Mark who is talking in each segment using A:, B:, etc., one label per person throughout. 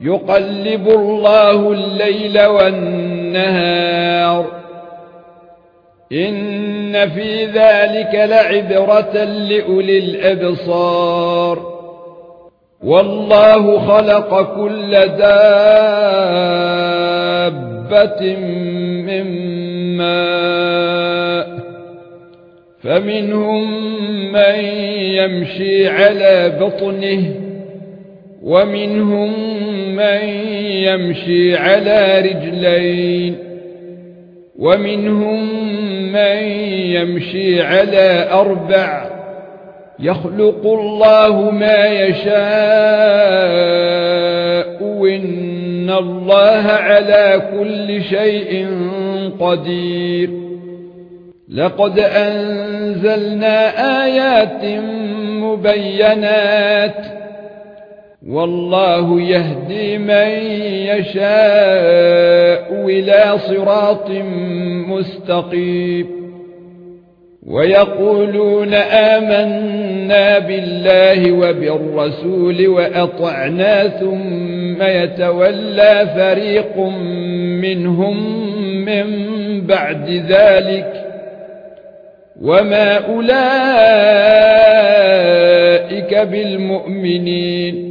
A: يقلب الله الليل والنهار. إن في ذلك لعبرة لأولي الأبصار. والله خلق كل دابة من ماء. فمنهم من يمشي على بطنه. ومنهم من يمشي على رجلين ومنهم من يمشي على أربع يخلق الله ما يشاء وإن الله على كل شيء قدير لقد أنزلنا آيات مبينات والله يهدي من يشاء إلى صراط مستقيم. ويقولون آمنا بالله وبالرسول وأطعنا ثم يتولى فريق منهم من بعد ذلك. وما أولئك بالمؤمنين.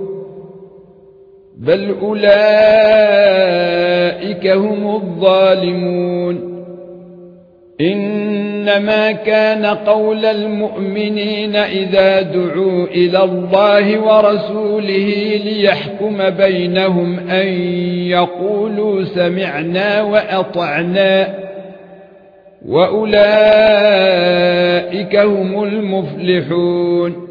A: بل اولئك هم الظالمون انما كان قول المؤمنين اذا دعوا إلى الله ورسوله ليحكم بينهم ان يقولوا سمعنا واطعنا واولئك هم المفلحون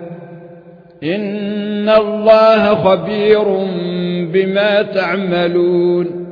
A: ان الله خبير بما تعملون